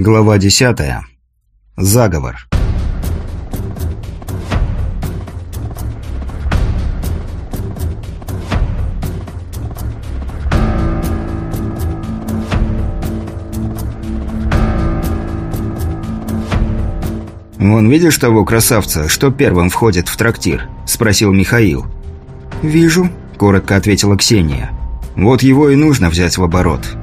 Глава 10. Заговор. «Вон, видишь того красавца, что первым входит в трактир?» – спросил Михаил. «Вижу», – коротко ответила Ксения. «Вот его и нужно взять в оборот.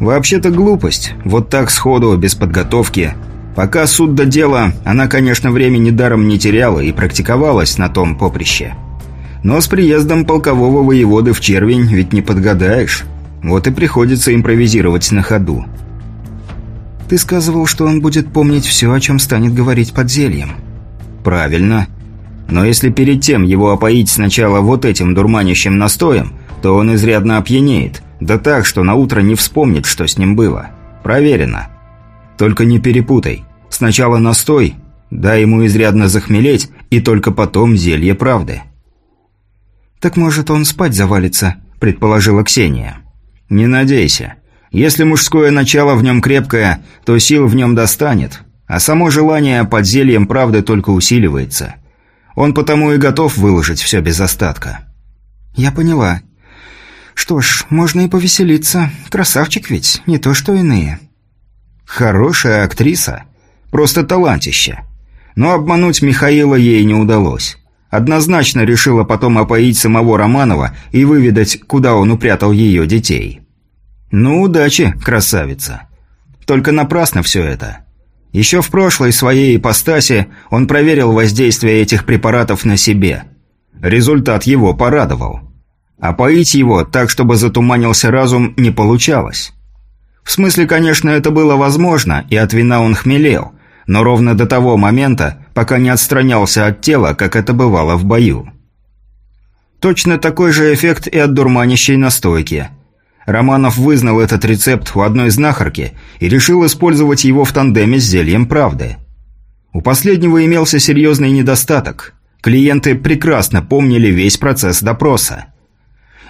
Вообще-то глупость. Вот так сходу, без подготовки. Пока суд до дела, она, конечно, времени даром не теряла и практиковалась на том поприще. Но с приездом полкового воеводы в червень ведь не подгадаешь. Вот и приходится импровизировать на ходу. «Ты сказывал, что он будет помнить все, о чем станет говорить под зельем». «Правильно. Но если перед тем его опоить сначала вот этим дурманящим настоем, то он изрядно опьянеет». Да так, что на утро не вспомнит, что с ним было. Проверено. Только не перепутай. Сначала настой, дай ему изрядно захмелеть, и только потом зелье правды. «Так может, он спать завалится», – предположила Ксения. «Не надейся. Если мужское начало в нем крепкое, то сил в нем достанет, а само желание под зельем правды только усиливается. Он потому и готов выложить все без остатка». «Я поняла. Что ж, можно и повеселиться. Красавчик ведь, не то что иные. Хорошая актриса. Просто талантище. Но обмануть Михаила ей не удалось. Однозначно решила потом опоить самого Романова и выведать, куда он упрятал ее детей. Ну, удачи, красавица. Только напрасно все это. Еще в прошлой своей ипостаси он проверил воздействие этих препаратов на себе. Результат его порадовал. А поить его так, чтобы затуманился разум, не получалось. В смысле, конечно, это было возможно, и от вина он хмелел, но ровно до того момента, пока не отстранялся от тела, как это бывало в бою. Точно такой же эффект и от дурманящей настойки. Романов вызнал этот рецепт у одной знахарки и решил использовать его в тандеме с зельем правды. У последнего имелся серьезный недостаток. Клиенты прекрасно помнили весь процесс допроса.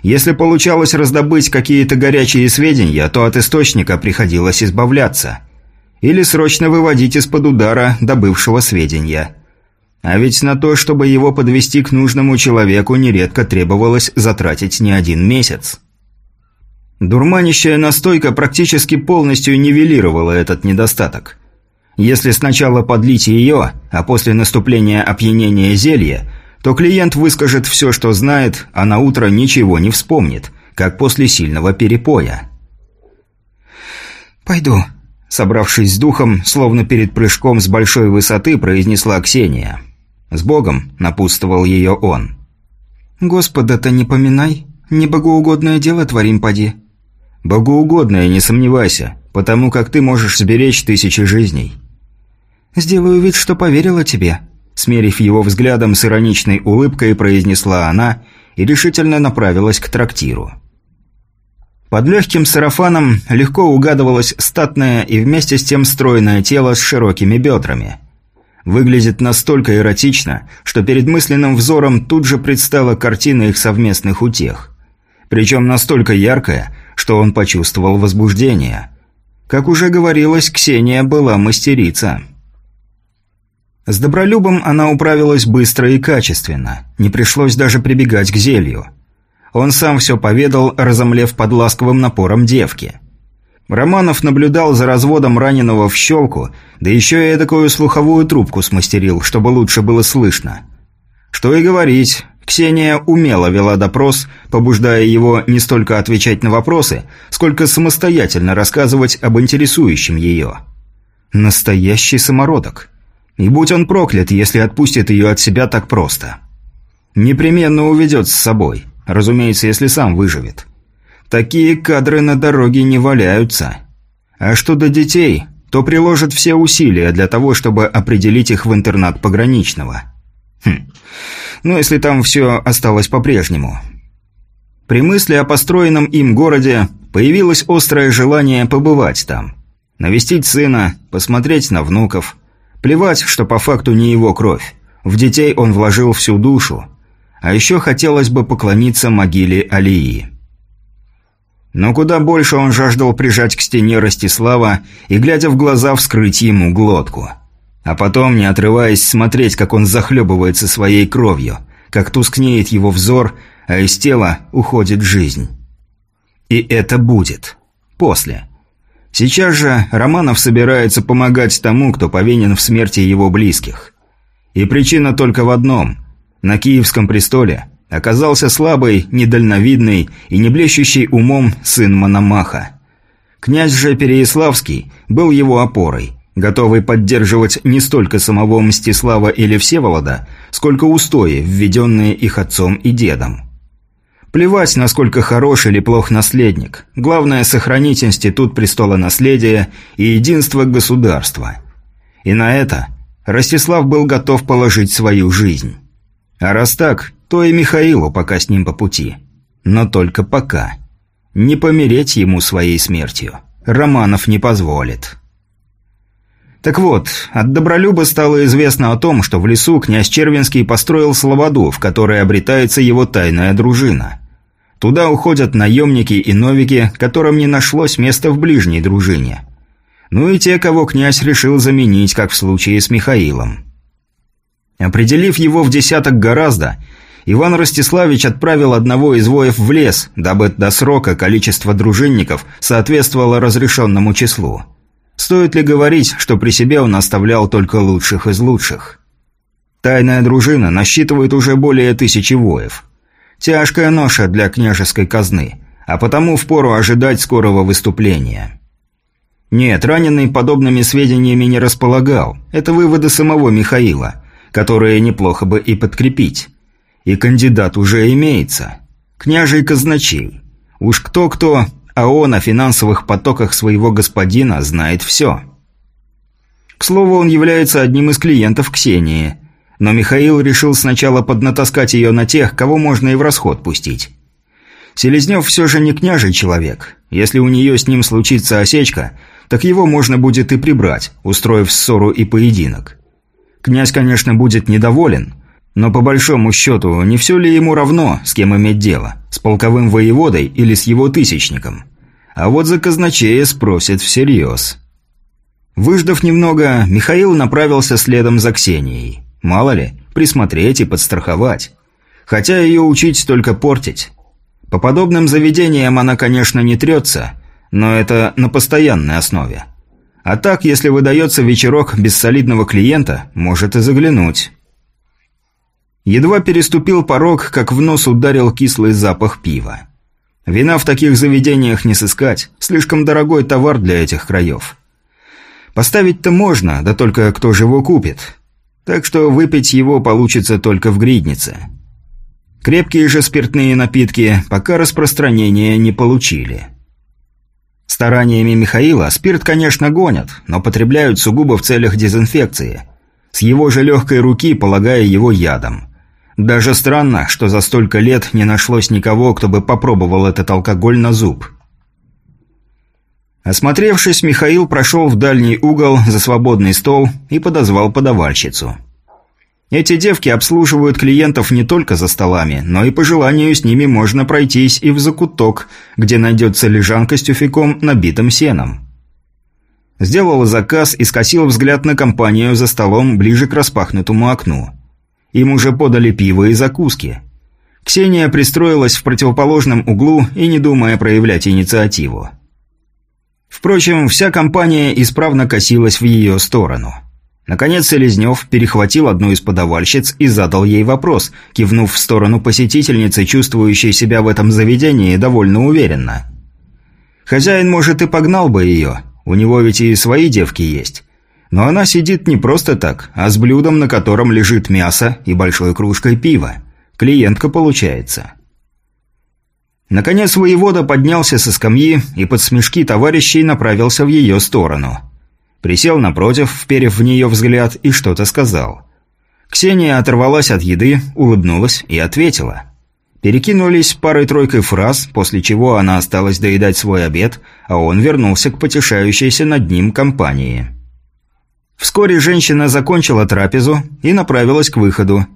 Если получалось раздобыть какие-то горячие сведения, то от источника приходилось избавляться. Или срочно выводить из-под удара добывшего сведения. А ведь на то, чтобы его подвести к нужному человеку, нередко требовалось затратить не один месяц. Дурманящая настойка практически полностью нивелировала этот недостаток. Если сначала подлить ее, а после наступления опьянения зелья – то клиент выскажет все, что знает, а на утро ничего не вспомнит, как после сильного перепоя. «Пойду», – собравшись с духом, словно перед прыжком с большой высоты, произнесла Ксения. «С Богом», – напутствовал ее он. «Господа-то не поминай, не богоугодное дело творим поди». «Богоугодное, не сомневайся, потому как ты можешь сберечь тысячи жизней». «Сделаю вид, что поверила тебе», Смерив его взглядом с ироничной улыбкой, произнесла она и решительно направилась к трактиру. Под легким сарафаном легко угадывалось статное и вместе с тем стройное тело с широкими бедрами. Выглядит настолько эротично, что перед мысленным взором тут же предстала картина их совместных утех. Причем настолько яркая, что он почувствовал возбуждение. Как уже говорилось, Ксения была мастерица. С Добролюбом она управилась быстро и качественно. Не пришлось даже прибегать к зелью. Он сам все поведал, разомлев под ласковым напором девки. Романов наблюдал за разводом раненого в щелку, да еще и такую слуховую трубку смастерил, чтобы лучше было слышно. Что и говорить, Ксения умело вела допрос, побуждая его не столько отвечать на вопросы, сколько самостоятельно рассказывать об интересующем ее. Настоящий самородок. И будь он проклят, если отпустит ее от себя так просто. Непременно уведет с собой, разумеется, если сам выживет. Такие кадры на дороге не валяются. А что до детей, то приложит все усилия для того, чтобы определить их в интернат пограничного. Хм. Ну, если там все осталось по-прежнему. При мысли о построенном им городе появилось острое желание побывать там. Навестить сына, посмотреть на внуков, Плевать, что по факту не его кровь. В детей он вложил всю душу. А еще хотелось бы поклониться могиле Алии. Но куда больше он жаждал прижать к стене Ростислава и, глядя в глаза, вскрыть ему глотку. А потом, не отрываясь, смотреть, как он захлебывается своей кровью, как тускнеет его взор, а из тела уходит жизнь. И это будет. После. Сейчас же Романов собирается помогать тому, кто повинен в смерти его близких. И причина только в одном. На Киевском престоле оказался слабый, недальновидный и не блещущий умом сын Мономаха. Князь же Переяславский был его опорой, готовый поддерживать не столько самого Мстислава или Всеволода, сколько устои, введенные их отцом и дедом. Плевать, насколько хорош или плох наследник. Главное – сохранить институт престола наследия и единство государства. И на это Ростислав был готов положить свою жизнь. А раз так, то и Михаилу пока с ним по пути. Но только пока. Не помереть ему своей смертью. Романов не позволит. Так вот, от Добролюба стало известно о том, что в лесу князь Червинский построил слободу, в которой обретается его тайная дружина. Туда уходят наемники и новики, которым не нашлось места в ближней дружине. Ну и те, кого князь решил заменить, как в случае с Михаилом. Определив его в десяток гораздо, Иван Ростиславич отправил одного из воев в лес, дабы до срока количество дружинников соответствовало разрешенному числу. Стоит ли говорить, что при себе он оставлял только лучших из лучших? Тайная дружина насчитывает уже более тысячи воев. Тяжкая ноша для княжеской казны, а потому впору ожидать скорого выступления. Нет, раненый подобными сведениями не располагал. Это выводы самого Михаила, которые неплохо бы и подкрепить. И кандидат уже имеется. Княжий казначей. Уж кто-кто, а он о финансовых потоках своего господина знает все. К слову, он является одним из клиентов Ксении, но Михаил решил сначала поднатаскать ее на тех, кого можно и в расход пустить. Селезнев все же не княжий человек. Если у нее с ним случится осечка, так его можно будет и прибрать, устроив ссору и поединок. Князь, конечно, будет недоволен, но по большому счету, не все ли ему равно, с кем иметь дело? С полковым воеводой или с его тысячником? А вот за казначея спросит всерьез. Выждав немного, Михаил направился следом за Ксенией. Мало ли, присмотреть и подстраховать. Хотя ее учить только портить. По подобным заведениям она, конечно, не трется, но это на постоянной основе. А так, если выдается вечерок без солидного клиента, может и заглянуть. Едва переступил порог, как в нос ударил кислый запах пива. Вина в таких заведениях не сыскать, слишком дорогой товар для этих краев. Поставить-то можно, да только кто же его купит? Так что выпить его получится только в гриднице. Крепкие же спиртные напитки пока распространения не получили. Стараниями Михаила спирт, конечно, гонят, но потребляют сугубо в целях дезинфекции. С его же легкой руки, полагая его ядом. Даже странно, что за столько лет не нашлось никого, кто бы попробовал этот алкоголь на зуб. Осмотревшись, Михаил прошел в дальний угол за свободный стол и подозвал подавальщицу. Эти девки обслуживают клиентов не только за столами, но и по желанию с ними можно пройтись и в закуток, где найдется лежанка с тюфяком, набитым сеном. Сделал заказ и скосил взгляд на компанию за столом ближе к распахнутому окну. Им уже подали пиво и закуски. Ксения пристроилась в противоположном углу и не думая проявлять инициативу. Впрочем, вся компания исправно косилась в ее сторону. Наконец Селезнев перехватил одну из подавальщиц и задал ей вопрос, кивнув в сторону посетительницы, чувствующей себя в этом заведении довольно уверенно. Хозяин, может, и погнал бы ее, у него ведь и свои девки есть. Но она сидит не просто так, а с блюдом, на котором лежит мясо и большой кружкой пива. Клиентка получается. Наконец воевода поднялся со скамьи и под смешки товарищей направился в ее сторону. Присел напротив, вперев в нее взгляд, и что-то сказал. Ксения оторвалась от еды, улыбнулась и ответила. Перекинулись парой-тройкой фраз, после чего она осталась доедать свой обед, а он вернулся к потешающейся над ним компании. Вскоре женщина закончила трапезу и направилась к выходу.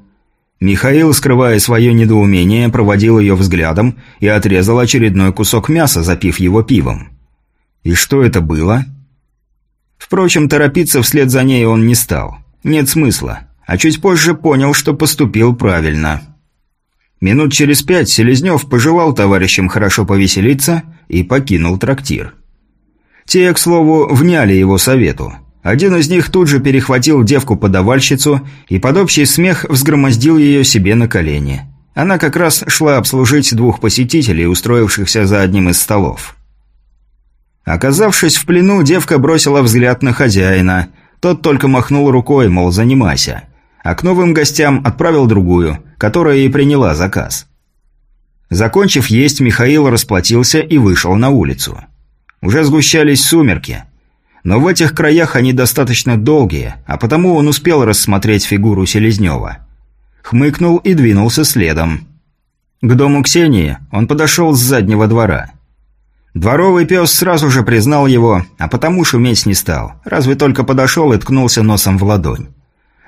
Михаил, скрывая свое недоумение, проводил ее взглядом и отрезал очередной кусок мяса, запив его пивом. И что это было? Впрочем, торопиться вслед за ней он не стал. Нет смысла. А чуть позже понял, что поступил правильно. Минут через пять Селезнев пожелал товарищам хорошо повеселиться и покинул трактир. Те, к слову, вняли его совету. Один из них тут же перехватил девку-подавальщицу и под общий смех взгромоздил ее себе на колени. Она как раз шла обслужить двух посетителей, устроившихся за одним из столов. Оказавшись в плену, девка бросила взгляд на хозяина. Тот только махнул рукой, мол, занимайся. А к новым гостям отправил другую, которая и приняла заказ. Закончив есть, Михаил расплатился и вышел на улицу. Уже сгущались сумерки. Но в этих краях они достаточно долгие, а потому он успел рассмотреть фигуру Селезнева. Хмыкнул и двинулся следом. К дому Ксении он подошел с заднего двора. Дворовый пес сразу же признал его, а потому шуметь не стал, разве только подошел и ткнулся носом в ладонь.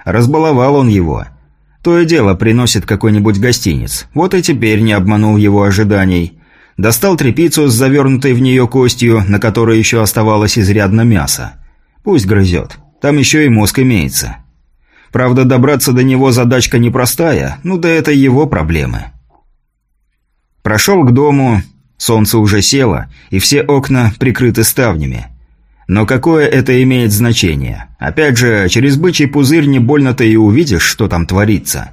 Разбаловал он его. То и дело приносит какой-нибудь гостиниц. Вот и теперь не обманул его ожиданий. Достал трепицу с завернутой в нее костью, на которой еще оставалось изрядно мяса. Пусть грызет. Там еще и мозг имеется. Правда, добраться до него задачка непростая, ну да это его проблемы. Прошел к дому, Солнце уже село, и все окна прикрыты ставнями. Но какое это имеет значение? Опять же, через бычий пузырь не больно-то и увидишь, что там творится.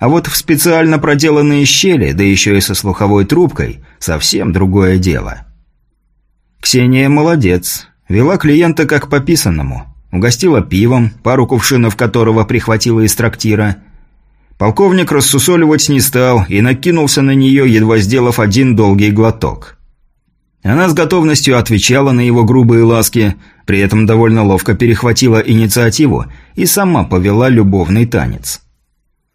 А вот в специально проделанные щели, да еще и со слуховой трубкой, совсем другое дело. Ксения молодец. Вела клиента как пописанному. Угостила пивом, пару кувшинов которого прихватила из трактира – Полковник рассусоливать не стал и накинулся на нее, едва сделав один долгий глоток. Она с готовностью отвечала на его грубые ласки, при этом довольно ловко перехватила инициативу и сама повела любовный танец.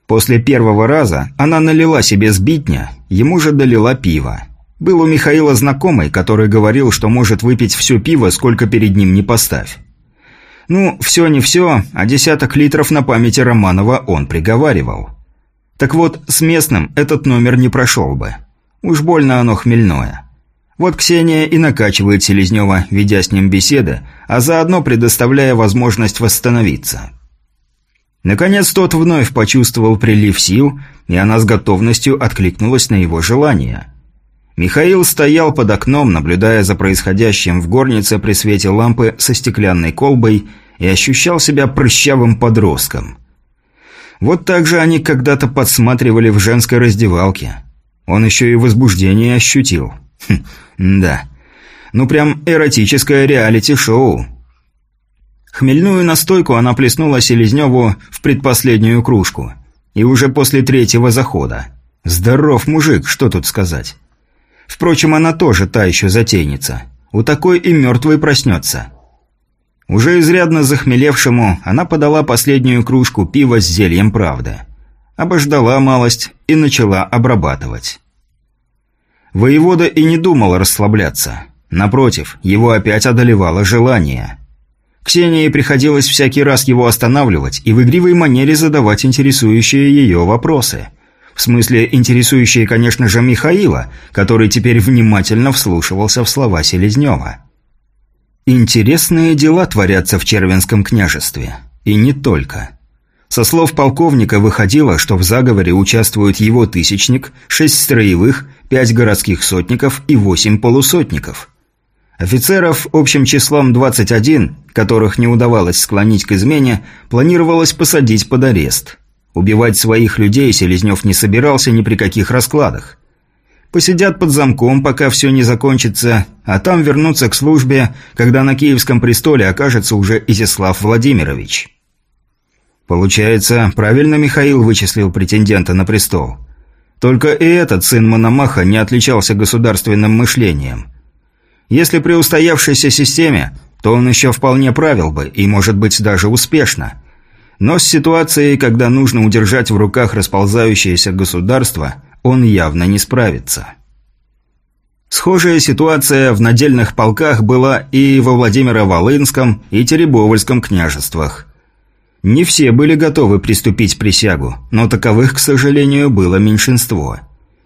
После первого раза она налила себе сбитня, ему же долила пиво. Был у Михаила знакомый, который говорил, что может выпить все пиво, сколько перед ним не поставь. Ну, все не все, а десяток литров на памяти Романова он приговаривал. Так вот, с местным этот номер не прошел бы. Уж больно оно хмельное. Вот Ксения и накачивает Селезнева, ведя с ним беседы, а заодно предоставляя возможность восстановиться. Наконец тот вновь почувствовал прилив сил, и она с готовностью откликнулась на его желание. Михаил стоял под окном, наблюдая за происходящим в горнице при свете лампы со стеклянной колбой и ощущал себя прыщавым подростком – вот так же они когда-то подсматривали в женской раздевалке. Он еще и возбуждение ощутил. Хм, да. Ну прям эротическое реалити-шоу. Хмельную настойку она плеснула Селезневу в предпоследнюю кружку. И уже после третьего захода. Здоров мужик, что тут сказать. Впрочем, она тоже та еще затейница. У такой и мертвый проснется. Уже изрядно захмелевшему, она подала последнюю кружку пива с зельем правды. Обождала малость и начала обрабатывать. Воевода и не думал расслабляться. Напротив, его опять одолевало желание. Ксении приходилось всякий раз его останавливать и в игривой манере задавать интересующие ее вопросы. В смысле, интересующие, конечно же, Михаила, который теперь внимательно вслушивался в слова Селезнева. Интересные дела творятся в Червенском княжестве. И не только. Со слов полковника выходило, что в заговоре участвуют его тысячник, шесть строевых, пять городских сотников и восемь полусотников. Офицеров общим числом 21, которых не удавалось склонить к измене, планировалось посадить под арест. Убивать своих людей Селезнев не собирался ни при каких раскладах. Посидят под замком, пока все не закончится, а там вернутся к службе, когда на Киевском престоле окажется уже Изяслав Владимирович. Получается, правильно Михаил вычислил претендента на престол. Только и этот сын Мономаха не отличался государственным мышлением. Если при устоявшейся системе, то он еще вполне правил бы, и, может быть, даже успешно. Но с ситуацией, когда нужно удержать в руках расползающееся государство, он явно не справится. Схожая ситуация в надельных полках была и во Владимиро-Волынском, и Теребовольском княжествах. Не все были готовы приступить присягу, но таковых, к сожалению, было меньшинство.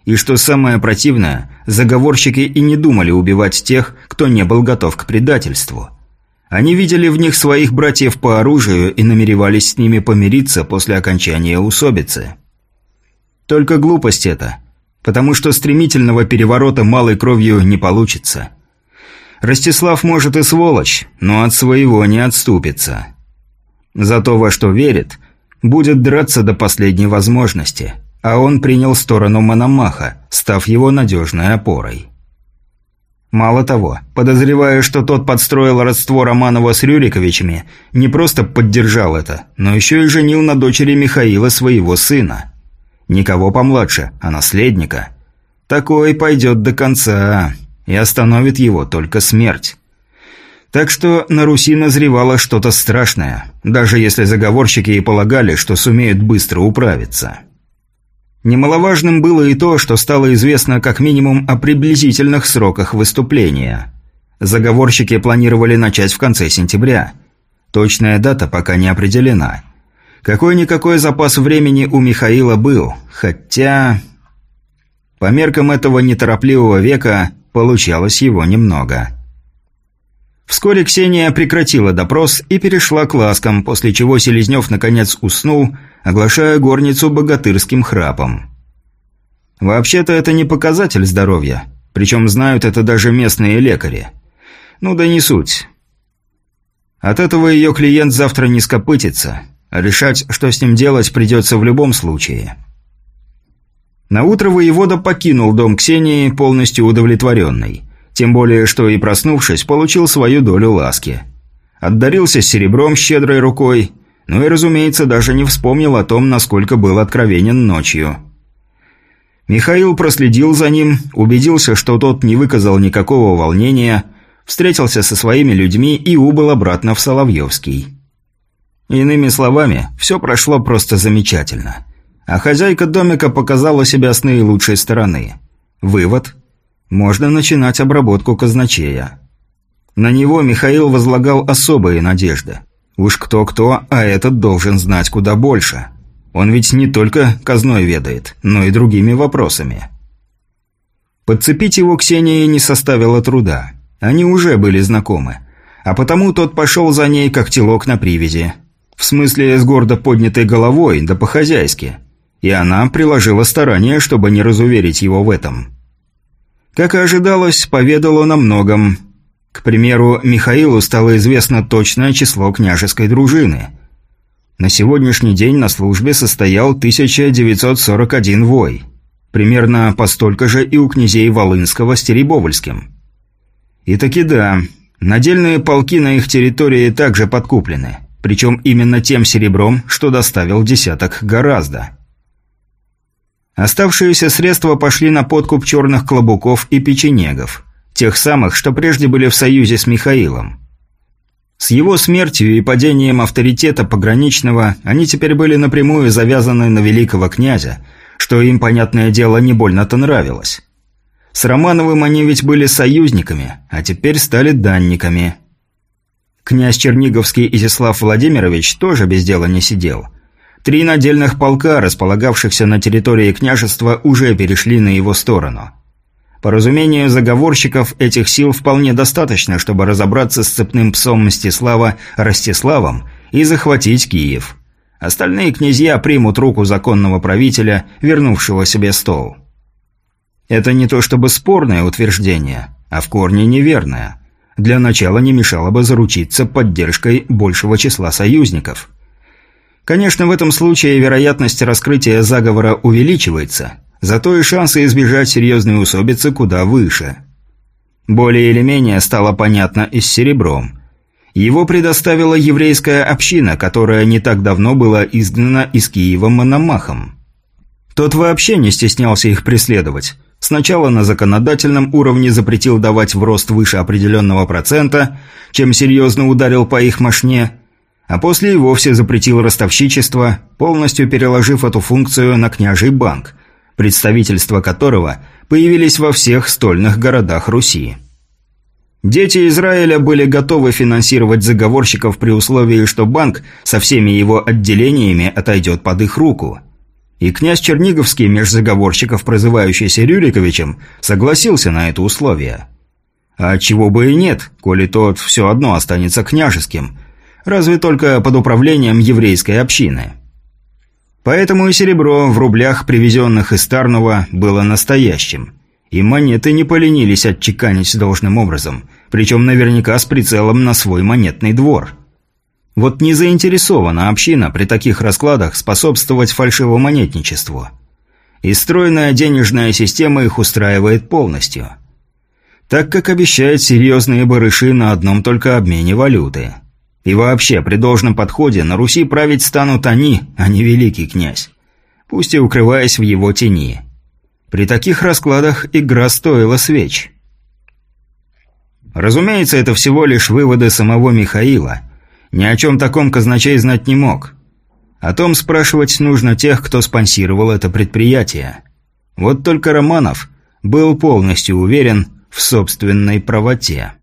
И что самое противное, заговорщики и не думали убивать тех, кто не был готов к предательству. Они видели в них своих братьев по оружию и намеревались с ними помириться после окончания усобицы. Только глупость это, потому что стремительного переворота малой кровью не получится. Ростислав может и сволочь, но от своего не отступится. За то, во что верит, будет драться до последней возможности, а он принял сторону Мономаха, став его надежной опорой. Мало того, подозревая, что тот подстроил родство Романова с Рюриковичами, не просто поддержал это, но еще и женил на дочери Михаила своего сына. Никого помладше, а наследника. Такой пойдет до конца, и остановит его только смерть. Так что на Руси назревало что-то страшное, даже если заговорщики и полагали, что сумеют быстро управиться. Немаловажным было и то, что стало известно как минимум о приблизительных сроках выступления. Заговорщики планировали начать в конце сентября. Точная дата пока не определена. Какой-никакой запас времени у Михаила был, хотя... По меркам этого неторопливого века получалось его немного. Вскоре Ксения прекратила допрос и перешла к ласкам, после чего Селезнев наконец уснул, оглашая горницу богатырским храпом. Вообще-то это не показатель здоровья, причем знают это даже местные лекари. Ну да не суть. От этого ее клиент завтра не скопытится, а решать, что с ним делать, придется в любом случае. Наутро воевода покинул дом Ксении, полностью удовлетворенный. Тем более, что и проснувшись, получил свою долю ласки. Отдарился серебром щедрой рукой, ну и, разумеется, даже не вспомнил о том, насколько был откровенен ночью. Михаил проследил за ним, убедился, что тот не выказал никакого волнения, встретился со своими людьми и убыл обратно в Соловьевский. Иными словами, все прошло просто замечательно. А хозяйка домика показала себя с наилучшей стороны. Вывод можно начинать обработку казначея. На него Михаил возлагал особые надежды. Уж кто-кто, а этот должен знать куда больше. Он ведь не только казной ведает, но и другими вопросами. Подцепить его Ксении не составило труда. Они уже были знакомы. А потому тот пошел за ней, как телок на привязи. В смысле, с гордо поднятой головой, да по-хозяйски. И она приложила старания, чтобы не разуверить его в этом. Как и ожидалось, поведал он о многом. К примеру, Михаилу стало известно точное число княжеской дружины. На сегодняшний день на службе состоял 1941 вой. Примерно по столько же и у князей Волынского с Теребовольским. И таки да, надельные полки на их территории также подкуплены. Причем именно тем серебром, что доставил десяток гораздо. Оставшиеся средства пошли на подкуп черных клобуков и печенегов. Тех самых, что прежде были в союзе с Михаилом. С его смертью и падением авторитета пограничного они теперь были напрямую завязаны на великого князя, что им, понятное дело, не больно-то нравилось. С Романовым они ведь были союзниками, а теперь стали данниками. Князь Черниговский Изяслав Владимирович тоже без дела не сидел – Три надельных полка, располагавшихся на территории княжества, уже перешли на его сторону. По разумению заговорщиков, этих сил вполне достаточно, чтобы разобраться с цепным псом Мстислава Ростиславом и захватить Киев. Остальные князья примут руку законного правителя, вернувшего себе стол. Это не то чтобы спорное утверждение, а в корне неверное. Для начала не мешало бы заручиться поддержкой большего числа союзников – Конечно, в этом случае вероятность раскрытия заговора увеличивается, зато и шансы избежать серьезной усобицы куда выше. Более или менее стало понятно и с серебром. Его предоставила еврейская община, которая не так давно была изгнана из Киева Мономахом. Тот вообще не стеснялся их преследовать. Сначала на законодательном уровне запретил давать в рост выше определенного процента, чем серьезно ударил по их мошне – а после и вовсе запретил ростовщичество, полностью переложив эту функцию на княжий банк, представительства которого появились во всех стольных городах Руси. Дети Израиля были готовы финансировать заговорщиков при условии, что банк со всеми его отделениями отойдет под их руку. И князь Черниговский меж заговорщиков, прозывающийся Рюриковичем, согласился на это условие. А чего бы и нет, коли тот все одно останется княжеским, разве только под управлением еврейской общины. Поэтому и серебро в рублях, привезенных из Тарнова, было настоящим – и монеты не поленились отчеканить должным образом, причем наверняка с прицелом на свой монетный двор. Вот не заинтересована община при таких раскладах способствовать фальшивомонетничеству. И стройная денежная система их устраивает полностью. Так как обещает серьезные барыши на одном только обмене валюты. И вообще, при должном подходе на Руси править станут они, а не великий князь. Пусть и укрываясь в его тени – при таких раскладах игра стоила свеч. Разумеется, это всего лишь выводы самого Михаила. Ни о чем таком казначей знать не мог. О том спрашивать нужно тех, кто спонсировал это предприятие. Вот только Романов был полностью уверен в собственной правоте.